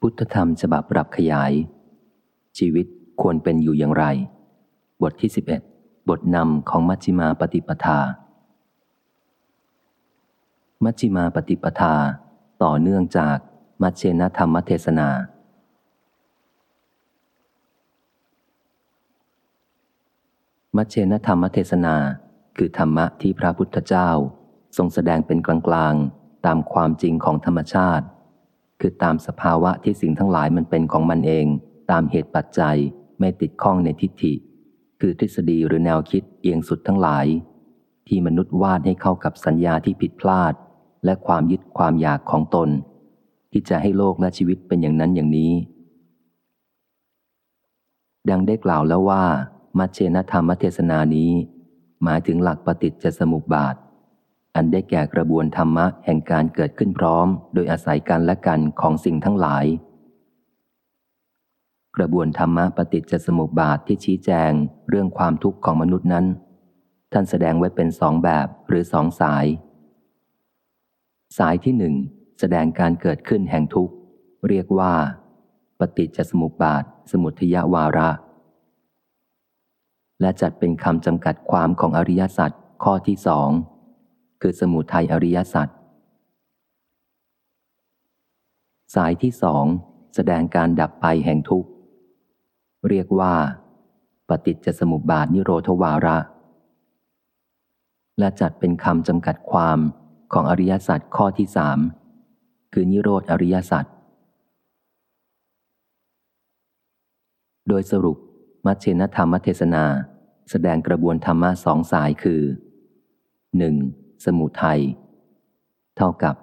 พุทธธรรมฉบับปรับขยาย ชีวิตควรเป็นอยู่อย่างไร บทที่ 11 บทนำของมัชฌิมาปฏิปทา มัชฌิมาปฏิปทา ต่อเนื่องจากมัชเชนธรรมเทศนา มัชเชนธรรมเทศนา คือธรรมะที่พระพุทธเจ้า ทรงแสดงเป็นกลางๆ ตามความจริงของธรรมชาติ คือตามสภาวะที่สิ่งทั้งหลายมันเป็นของมันเอง ตามเหตุปัจจัยไม่ติดข้องในทิฏฐิ คือทฤษฎีหรือแนวคิดเอียงสุดทั้งหลาย ที่มนุษย์วาดให้เข้ากับสัญญาที่ผิดพลาด และความยึดความอยากของตน ที่จะให้โลกและชีวิตเป็นอย่างนั้นอย่างนี้ ดังได้กล่าวแล้วว่า มัชเชนธรรมเทศนานี้ หมายถึงหลักปฏิจจสมุปบาท อันได้แก่กระบวนธรรมะแห่งการเกิดขึ้นพร้อม โดยอาศัยกันและกันของสิ่งทั้งหลาย กระบวนธรรมะปฏิจจสมุปบาทที่ชี้แจงเรื่องความทุกข์ของมนุษย์นั้น ท่านแสดงไว้เป็นสองแบบหรือสองสาย สายที่หนึ่งแสดงการเกิดขึ้นแห่งทุกข์ เรียกว่า ปฏิจจสมุปบาท สมุทยวาระ และจัดเป็นคำจำกัดความของอริยสัจข้อที่สอง คือสมุทัยอริยสัจสายที่สองแสดงการดับไปแห่งทุกข์ เรียกว่า ปฏิจจสมุปบาทนิโรธวาระ และจัดเป็นคำจำกัดความของอริยสัจข้อที่สามคือนิโรธอริยสัจโดยสรุป มัชเชนธรรมเทศนา แสดงกระบวนธรรมะสองสายคือ 1. สมุทัยเท่ากับ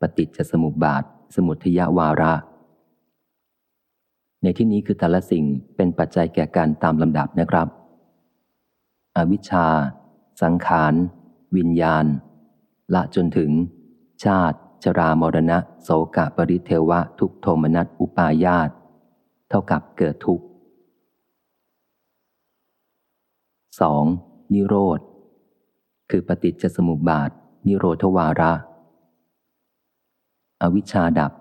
ปฏิจจสมุปบาท สมุทยวาระ ในที่นี้คือแต่ละสิ่งเป็นปัจจัยแก่การตามลำดับนะครับ อวิชชา สังขาร วิญญาณ ละจนถึง ชาติ ชรามรณะ โสกะปริเทวะ ทุกโทมนัสอุปายาต เท่ากับเกิดทุกข์ 2. นิโรธ คือปฏิจจสมุปบาท นิโรธวาระ อวิชชาดับ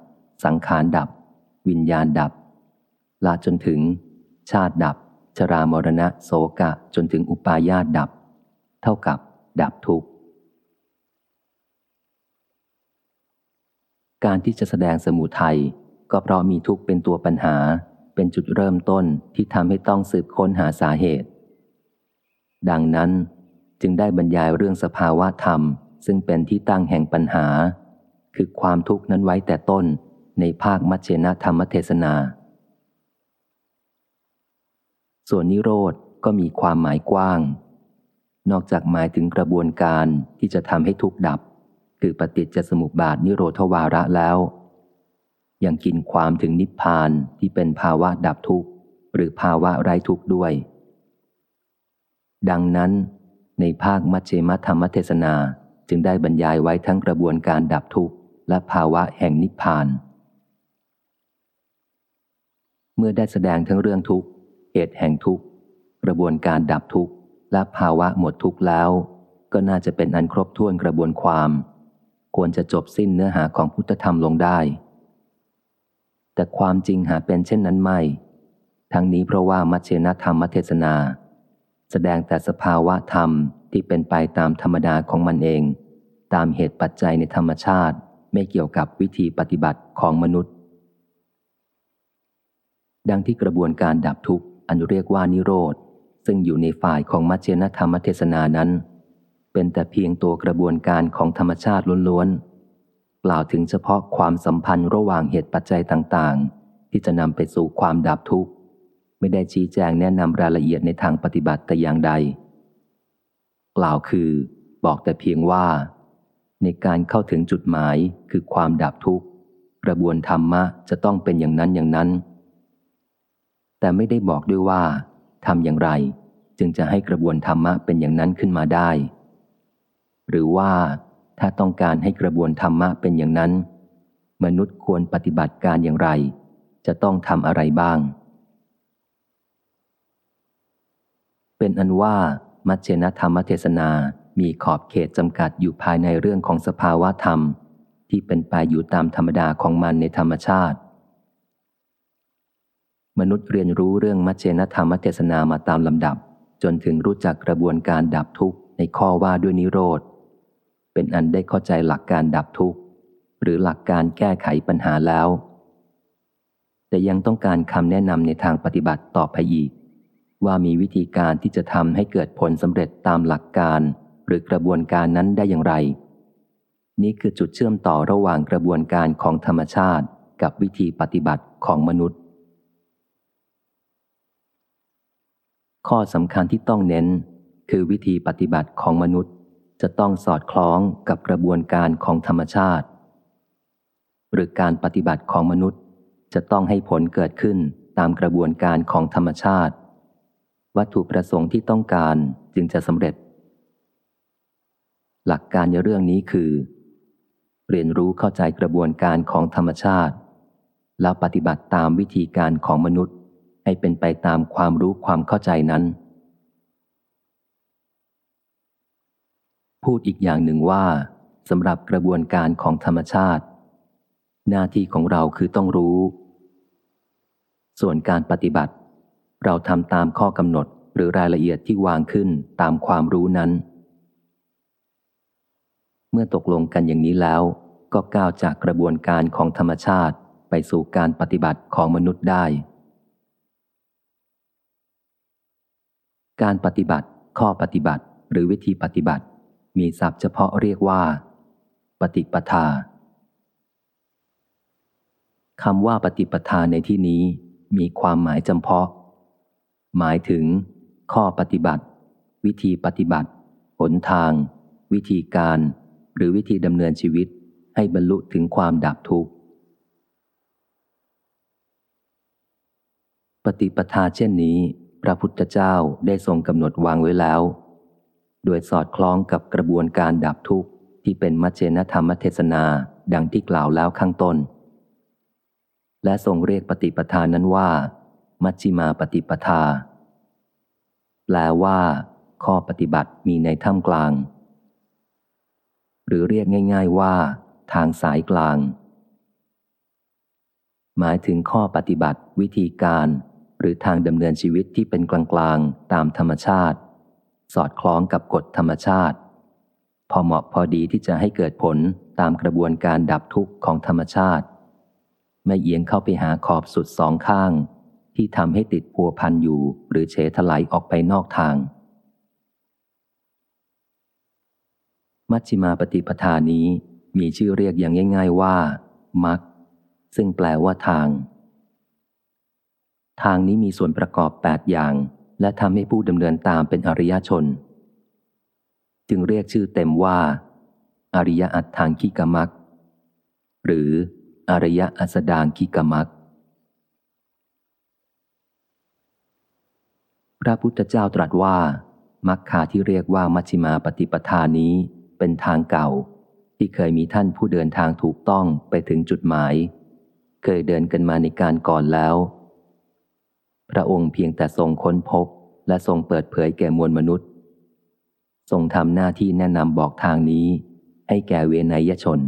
สังขารดับ วิญญาณดับ ลาจนถึง ชาติดับ ชรามรณะโสกะจนถึงอุปาญาตดับ เท่ากับ ดับทุกข์การที่จะแสดงสมุทัยก็เพราะมีทุกข์เป็นตัวปัญหา เป็นจุดเริ่มต้นที่ทำให้ต้องสืบค้นหาสาเหตุ ดังนั้น จึงได้บรรยายเรื่องสภาวะธรรม ซึ่งเป็นที่ตั้งแห่งปัญหา คือความทุกข์นั้นไว้แต่ต้นในภาคมัชเชนธรรมเทศนา ส่วนนิโรธก็มีความหมายกว้าง นอกจากหมายถึงกระบวนการที่จะทำให้ทุกข์ดับ คือปฏิจจสมุปบาทนิโรธวาระแล้ว ยังกินความถึงนิพพานที่เป็นภาวะดับทุกข์ หรือภาวะไร้ทุกข์ด้วย ดังนั้น ในภาคมัชเชมธรรมเทศนา จึงได้บรรยายไว้ทั้งกระบวนการดับทุกข์ และภาวะแห่งนิพพาน เมื่อได้แสดงทั้งเรื่องทุกข์ เหตุแห่งทุกข์ กระบวนการดับทุกข์ และภาวะหมดทุกข์แล้ว ก็น่าจะเป็นอันครบถ้วนกระบวนความ ควรจะจบสิ้นเนื้อหาของพุทธธรรมลงได้ แต่ความจริงหาเป็นเช่นนั้นไม่ ทั้งนี้เพราะว่ามัชเชนธรรมเทศนา แสดงแต่สภาวะธรรมที่เป็นไปตามธรรมดาของมันเอง ตามเหตุปัจจัยในธรรมชาติไม่เกี่ยวกับวิธีปฏิบัติของมนุษย์ ดังที่กระบวนการดับทุกข์อันเรียกว่านิโรธ ซึ่งอยู่ในฝ่ายของมัชเชนธรรมเทศนานั้น เป็นแต่เพียงตัวกระบวนการของธรรมชาติล้วนๆ กล่าวถึงเฉพาะความสัมพันธ์ระหว่างเหตุปัจจัยต่างๆ ที่จะนำไปสู่ความดับทุกข์ ไม่ได้ชี้แจงแนะนำรายละเอียดในทางปฏิบัติแต่อย่างใด กล่าวคือบอกแต่เพียงว่า ในการเข้าถึงจุดหมายคือความดับทุกข์ กระบวนธรรมะจะต้องเป็นอย่างนั้นอย่างนั้น แต่ไม่ได้บอกด้วยว่าทำอย่างไร จึงจะให้กระบวนธรรมะเป็นอย่างนั้นขึ้นมาได้ หรือว่าถ้าต้องการให้กระบวนธรรมะเป็นอย่างนั้น มนุษย์ควรปฏิบัติการอย่างไร จะต้องทำอะไรบ้าง เป็นอันว่ามัชเชนธรรมเทศนา มีขอบเขตจำกัดอยู่ภายในเรื่องของสภาวะธรรม ที่เป็นไปอยู่ตามธรรมดาของมันในธรรมชาติ มนุษย์เรียนรู้เรื่องมัชเชนธรรมเทศนามาตามลำดับ จนถึงรู้จักกระบวนการดับทุกข์ในข้อว่าด้วยนิโรธ เป็นอันได้เข้าใจหลักการดับทุกข์ หรือหลักการแก้ไขปัญหาแล้ว แต่ยังต้องการคำแนะนำในทางปฏิบัติต่อไปอีก ว่ามีวิธีการที่จะทำให้เกิดผลสำเร็จตามหลักการ หรือกระบวนการนั้นได้อย่างไร นี่คือจุดเชื่อมต่อระหว่างกระบวนการของธรรมชาติ กับวิธีปฏิบัติของมนุษย์ ข้อสำคัญที่ต้องเน้น คือวิธีปฏิบัติของมนุษย์ จะต้องสอดคล้องกับกระบวนการของธรรมชาติ หรือการปฏิบัติของมนุษย์จะต้องให้ผลเกิดขึ้นตามกระบวนการของธรรมชาติ วัตถุประสงค์ที่ต้องการจึงจะสำเร็จ หลักการในเรื่องนี้คือ เรียนรู้เข้าใจกระบวนการของธรรมชาติ แล้วปฏิบัติตามวิธีการของมนุษย์ ให้เป็นไปตามความรู้ความเข้าใจนั้น พูดอีกอย่างหนึ่งว่าสำหรับกระบวนการของธรรมชาติ หน้าที่ของเราคือต้องรู้ ส่วนการปฏิบัติ เราทำตามข้อกำหนดหรือรายละเอียดที่วางขึ้นตามความรู้นั้น เมื่อตกลงกันอย่างนี้แล้ว ก็ก้าวจากกระบวนการของธรรมชาติไปสู่การปฏิบัติของมนุษย์ได้ การปฏิบัติ ข้อปฏิบัติ หรือวิธีปฏิบัติ มีศัพท์เฉพาะเรียกว่า ปฏิปทาคำว่าปฏิปทาในที่นี้มีความหมายจำเพาะ หมายถึง ข้อปฏิบัติ วิธีปฏิบัติ หนทาง วิธีการ หรือวิธีดำเนินชีวิต ให้บรรลุถึงความดับทุกข์ ปฏิปทาเช่นนี้ พระพุทธเจ้าได้ทรงกำหนดวางไว้แล้ว โดยสอดคล้องกับกระบวนการดับทุกข์ ที่เป็นมัจเจนธรรมเทศนาดังที่กล่าวแล้วข้างต้น และทรงเรียกปฏิปทานั้นว่า มัชชิมาปฏิปทา แปลว่า ข้อปฏิบัติมีในท่ามกลาง หรือเรียกง่าย ๆว่า ทางสายกลาง หมายถึงข้อปฏิบัติวิธีการ หรือทางดำเนินชีวิตที่เป็นกลางๆ ตามธรรมชาติ สอดคล้องกับกฎธรรมชาติ พอเหมาะพอดีที่จะให้เกิดผลตามกระบวนการดับทุกข์ของธรรมชาติ ไม่เอียงเข้าไปหาขอบสุดสองข้าง ที่ทำให้ติดพัวพันอยู่ หรือเฉถลายออกไปนอกทาง มัชฌิมาปฏิปทานี้มีชื่อเรียกอย่างง่าย ๆว่า มักซึ่งแปลว่าทาง ทางนี้มีส่วนประกอบแปดอย่าง และทำให้ผู้ดำเนินตามเป็นอริยชน จึงเรียกชื่อเต็มว่า อริยอัตทางคิกมักหรืออริยอัสดางคิกมัก พระพุทธเจ้าตรัสว่า มักคาที่เรียกว่ามัชฌิมาปฏิปทานี้เป็นทางเก่า ที่เคยมีท่านผู้เดินทางถูกต้องไปถึงจุดหมาย เคยเดินกันมาในการก่อนแล้ว พระองค์เพียงแต่ทรงค้นพบและทรงเปิดเผยแก่มวลมนุษย์ ทรงทำหน้าที่แนะนำบอกทางนี้ ให้แก่เวนยชน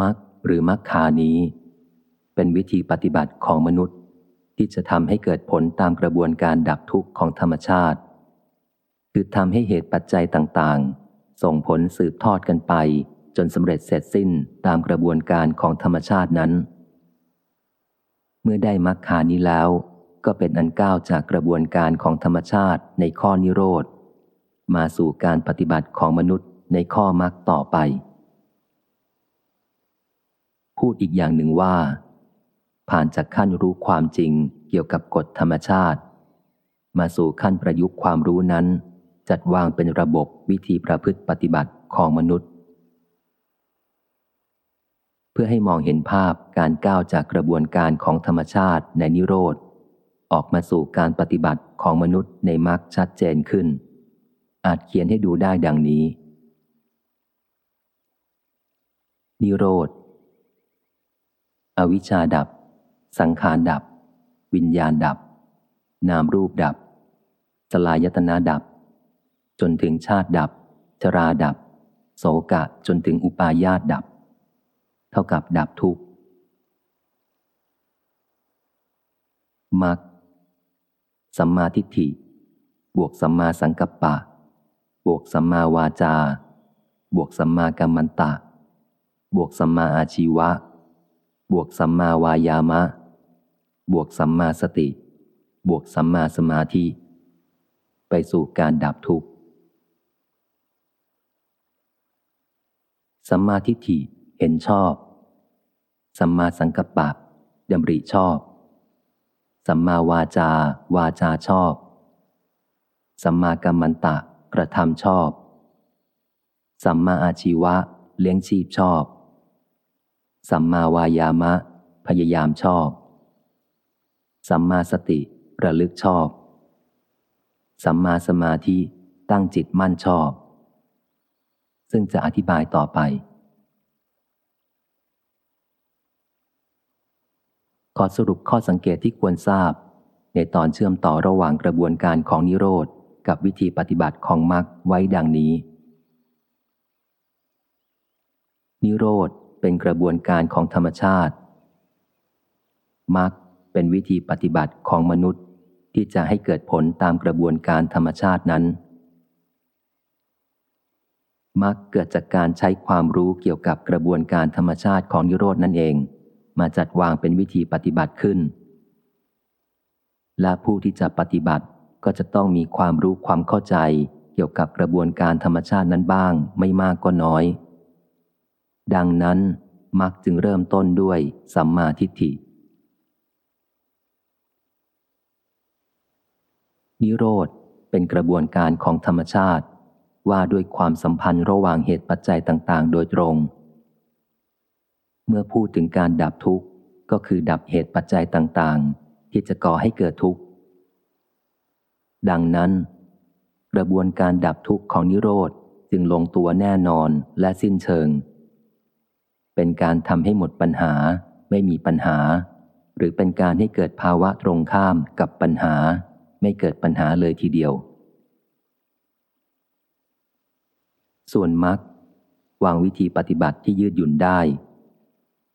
มักหรือมักคานี้ เป็นวิธีปฏิบัติของมนุษย์ ที่จะทำให้เกิดผลตามกระบวนการดับทุกข์ของธรรมชาติ คือทำให้เหตุปัจจัยต่างๆ ส่งผลสืบทอดกันไป จนสำเร็จเสร็จสิ้นตามกระบวนการของธรรมชาตินั้น เมื่อได้มักคานี้แล้ว ก็เป็นอันก้าวจากกระบวนการของธรรมชาติในข้อนิโรธ มาสู่การปฏิบัติของมนุษย์ในข้อมักต่อไป พูดอีกอย่างหนึ่งว่า ผ่านจากขั้นรู้ความจริงเกี่ยวกับกฎธรรมชาติ มาสู่ขั้นประยุกต์ความรู้นั้น จัดวางเป็นระบบวิธีประพฤติปฏิบัติของมนุษย์ เพื่อให้มองเห็นภาพการก้าวจากกระบวนการของธรรมชาติในนิโรธ ออกมาสู่การปฏิบัติของมนุษย์ในมรรคชัดเจนขึ้น อาจเขียนให้ดูได้ดังนี้ นิโรธ อวิชชาดับ สังขารดับ วิญญาณดับ นามรูปดับ สลายตนาดับ จนถึงชาติดับ ชราดับ โสกะจนถึงอุปาญาตดับ เท่ากับดับทุกมักสัมมาทิฏฐิ บวกสัมมาสังกัปปะ บวกสัมมาวาจา บวกสัมมากรรมันตะ บวกสัมมาอาชีวะ บวกสัมมาวายามะ บวกสัมมาสติ บวกสัมมาสมาธิ ไปสู่การดับทุกข์ สัมมาทิฏฐิเห็นชอบ สัมมาสังกัปปะดำริชอบ สัมมาวาจา วาจาชอบ สัมมากัมมันตะกระทำชอบ สัมมาอาชีวะเลี้ยงชีพชอบ สัมมาวายามะ พยายามชอบ สัมมาสติระลึกชอบ สัมมาสมาธิตั้งจิตมั่นชอบ ซึ่งจะอธิบายต่อไป ขอสรุปข้อสังเกตที่ควรทราบ ในตอนเชื่อมต่อระหว่างกระบวนการของนิโรธ กับวิธีปฏิบัติของมรรคไว้ดังนี้ นิโรธเป็นกระบวนการของธรรมชาติมรรค เป็นวิธีปฏิบัติของมนุษย์ที่จะให้เกิดผลตามกระบวนการธรรมชาตินั้น มักเกิดจากการใช้ความรู้เกี่ยวกับกระบวนการธรรมชาติของนิโรดนั่นเอง มาจัดวางเป็นวิธีปฏิบัติขึ้น และผู้ที่จะปฏิบัติก็จะต้องมีความรู้ความเข้าใจเกี่ยวกับกระบวนการธรรมชาตินั้นบ้าง ไม่มากก็น้อย ดังนั้นมักจึงเริ่มต้นด้วยสัมมาทิฏฐิ นิโรธเป็นกระบวนการของธรรมชาติ ว่าด้วยความสัมพันธ์ระหว่างเหตุปัจจัยต่าง ๆ โดยตรง เมื่อพูดถึงการดับทุกข์ก็คือดับเหตุปัจจัยต่างๆ ที่จะก่อให้เกิดทุกข์ ดังนั้น กระบวนการดับทุกข์ของนิโรธจึงลงตัวแน่นอนและสิ้นเชิง เป็นการทำให้หมดปัญหาไม่มีปัญหา หรือเป็นการให้เกิดภาวะตรงข้ามกับปัญหา ไม่เกิดปัญหาเลยทีเดียว ส่วนมรรควางวิธีปฏิบัติที่ยืดหยุ่นได้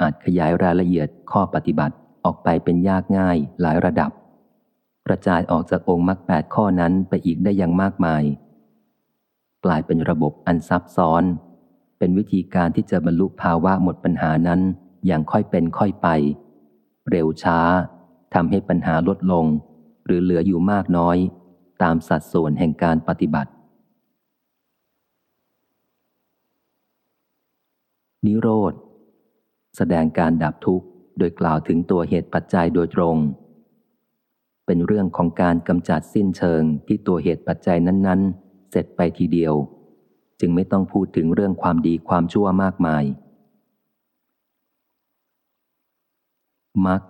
อาจขยายรายละเอียดข้อปฏิบัติออกไปเป็นยากง่ายหลายระดับ กระจายออกจากองค์มรรคแปดข้อนั้นไปอีกได้อย่างมากมาย กลายเป็นระบบอันซับซ้อน เป็นวิธีการที่จะบรรลุภาวะหมดปัญหานั้นอย่างค่อยเป็นค่อยไป เร็วช้าทำให้ปัญหาลดลง หรือเหลืออยู่มากน้อยตามสัดส่วนแห่งการปฏิบัติ นิโรธ แสดงการดับทุกข์โดยกล่าวถึงตัวเหตุปัจจัยโดยตรง เป็นเรื่องของการกำจัดสิ้นเชิงที่ตัวเหตุปัจจัยนั้น ๆ เสร็จไปทีเดียว จึงไม่ต้องพูดถึงเรื่องความดีความชั่วมากมายมัก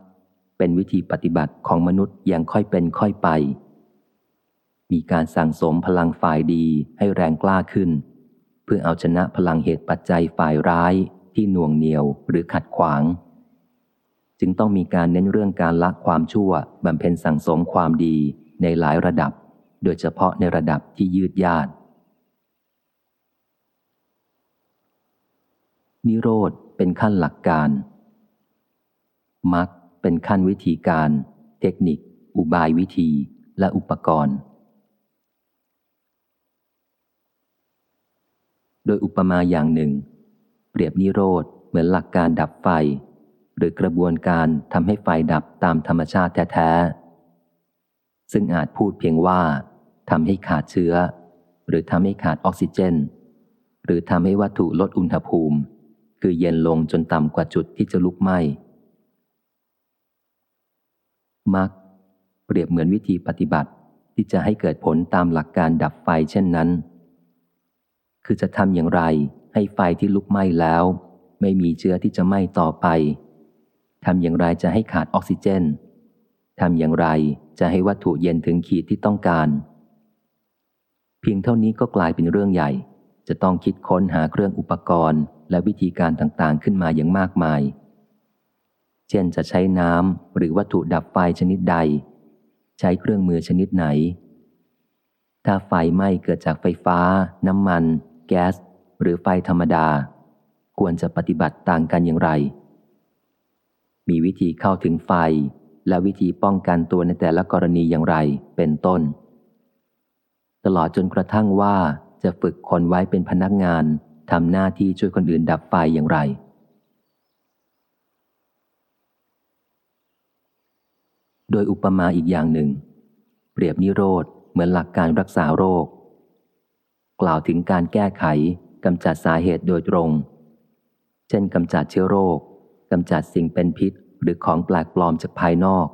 เป็นวิธีปฏิบัติของมนุษย์อย่างค่อยเป็นค่อยไป มีการสั่งสมพลังฝ่ายดีให้แรงกล้าขึ้น เพื่อเอาชนะพลังเหตุปัจจัยฝ่ายร้ายที่หน่วงเหนียวหรือขัดขวาง จึงต้องมีการเน้นเรื่องการละความชั่วบำเพ็ญสั่งสมความดีในหลายระดับ โดยเฉพาะในระดับที่ยืดยาดนิโรธเป็นขั้นหลักการมรรค เป็นขั้นวิธีการ เทคนิค อุบายวิธี และอุปกรณ์ โดยอุปมาอย่างหนึ่ง เปรียบนิโรธเหมือนหลักการดับไฟ หรือกระบวนการทำให้ไฟดับตามธรรมชาติแท้ๆ ซึ่งอาจพูดเพียงว่าทำให้ขาดเชื้อ หรือทำให้ขาดออกซิเจน หรือทำให้วัตถุลดอุณหภูมิ คือเย็นลงจนต่ำกว่าจุดที่จะลุกไหม้ มักเปรียบเหมือนวิธีปฏิบัติที่จะให้เกิดผลตามหลักการดับไฟเช่นนั้น คือจะทำอย่างไรให้ไฟที่ลุกไหม้แล้ว ไม่มีเชื้อที่จะไหม้ต่อไป ทำอย่างไรจะให้ขาดออกซิเจน ทำอย่างไรจะให้วัตถุเย็นถึงขีดที่ต้องการ เพียงเท่านี้ก็กลายเป็นเรื่องใหญ่ จะต้องคิดค้นหาเครื่องอุปกรณ์ และวิธีการต่างๆขึ้นมาอย่างมากมาย เช่นจะใช้น้ำหรือวัตถุดับไฟชนิดใด ใช้เครื่องมือชนิดไหน ถ้าไฟไหม้เกิดจากไฟฟ้า น้ำมัน แก๊ส หรือไฟธรรมดา ควรจะปฏิบัติต่างกันอย่างไร มีวิธีเข้าถึงไฟ และวิธีป้องกันตัวในแต่ละกรณีอย่างไรเป็นต้น ตลอดจนกระทั่งว่าจะฝึกคนไว้เป็นพนักงานทำหน้าที่ช่วยคนอื่นดับไฟอย่างไร โดยอุปมาอีกอย่างหนึ่ง เปรียบนิโรธเหมือนหลักการรักษาโรค กล่าวถึงการแก้ไขกำจัดสาเหตุโดยตรง เช่นกำจัดเชื้อโรคกำจัดสิ่งเป็นพิษหรือของแปลกปลอมจากภายนอก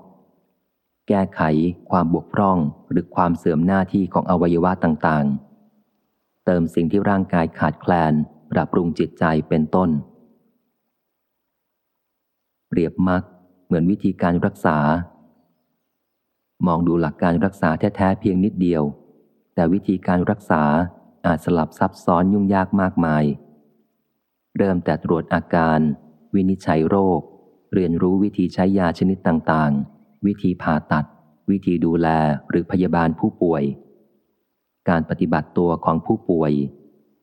แก้ไขความบกพร่องหรือความเสื่อมหน้าที่ของอวัยวะต่างๆ เติมสิ่งที่ร่างกายขาดแคลน ปรับปรุงจิตใจเป็นต้น เปรียบมักเหมือนวิธีการรักษา มองดูหลักการรักษาแท้ๆเพียงนิดเดียว แต่วิธีการรักษาอาจสลับซับซ้อนยุ่งยากมากมาย เริ่มแต่ตรวจอาการ วินิจฉัยโรค เรียนรู้วิธีใช้ยาชนิดต่างๆ วิธีผ่าตัด วิธีดูแลหรือพยาบาลผู้ป่วย การปฏิบัติตัวของผู้ป่วย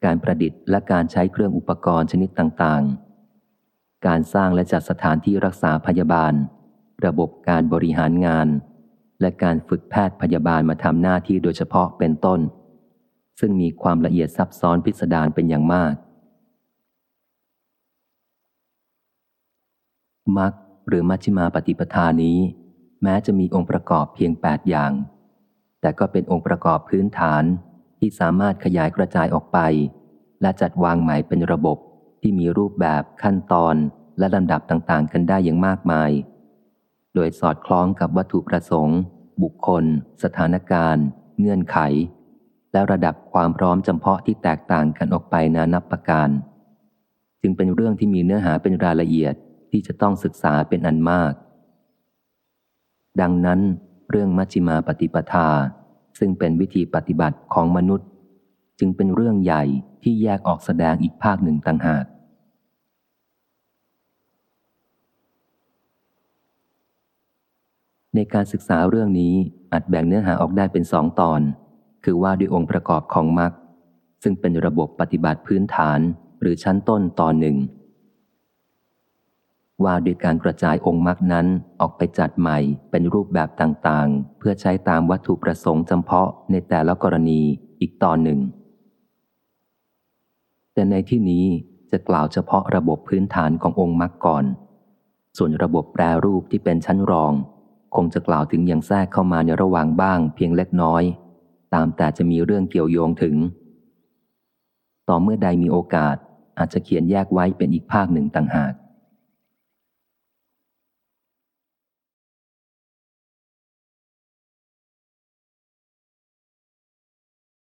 การประดิษฐ์และการใช้เครื่องอุปกรณ์ชนิดต่างๆ การสร้างและจัดสถานที่รักษาพยาบาล ระบบการบริหารงาน และการฝึกแพทย์พยาบาลมาทำหน้าที่โดยเฉพาะเป็นต้น ซึ่งมีความละเอียดซับซ้อนพิสดารเป็นอย่างมากมักหรือมัชฌิมาปฏิปทานี้ แม้จะมีองค์ประกอบเพียง 8 อย่าง แต่ก็เป็นองค์ประกอบพื้นฐานที่สามารถขยายกระจายออกไป และจัดวางใหม่เป็นระบบที่มีรูปแบบขั้นตอนและลำดับต่างๆ กันได้อย่างมากมาย โดยสอดคล้องกับวัตถุประสงค์ บุคคล สถานการณ์ เงื่อนไข และระดับความพร้อมจำเพาะที่แตกต่างกันออกไปนานับประการ จึงเป็นเรื่องที่มีเนื้อหาเป็นรายละเอียดที่จะต้องศึกษาเป็นอันมาก ดังนั้น เรื่องมัชฌิมาปฏิปทา ซึ่งเป็นวิธีปฏิบัติของมนุษย์ จึงเป็นเรื่องใหญ่ที่แยกออกแสดงอีกภาคหนึ่งต่างหาก ในการศึกษาเรื่องนี้อาจแบ่งเนื้อหาออกได้เป็นสองตอน คือว่าด้วยองค์ประกอบของมรรคซึ่งเป็นระบบปฏิบัติพื้นฐานหรือชั้นต้นตอนหนึ่ง ว่าด้วยการกระจายองค์มรรคนั้นออกไปจัดใหม่เป็นรูปแบบต่างๆ เพื่อใช้ตามวัตถุประสงค์จำเพาะในแต่ละกรณีอีกตอนหนึ่ง แต่ในที่นี้จะกล่าวเฉพาะระบบพื้นฐานขององค์มรรคก่อน ส่วนระบบแปรรูปที่เป็นชั้นรอง คงจะกล่าวถึงอย่างแทรกเข้ามาในระหว่างบ้างเพียงเล็กน้อย ตามแต่จะมีเรื่องเกี่ยวโยงถึง ต่อเมื่อใดมีโอกาสอาจจะเขียนแยกไว้เป็นอีกภาคหนึ่งต่างหาก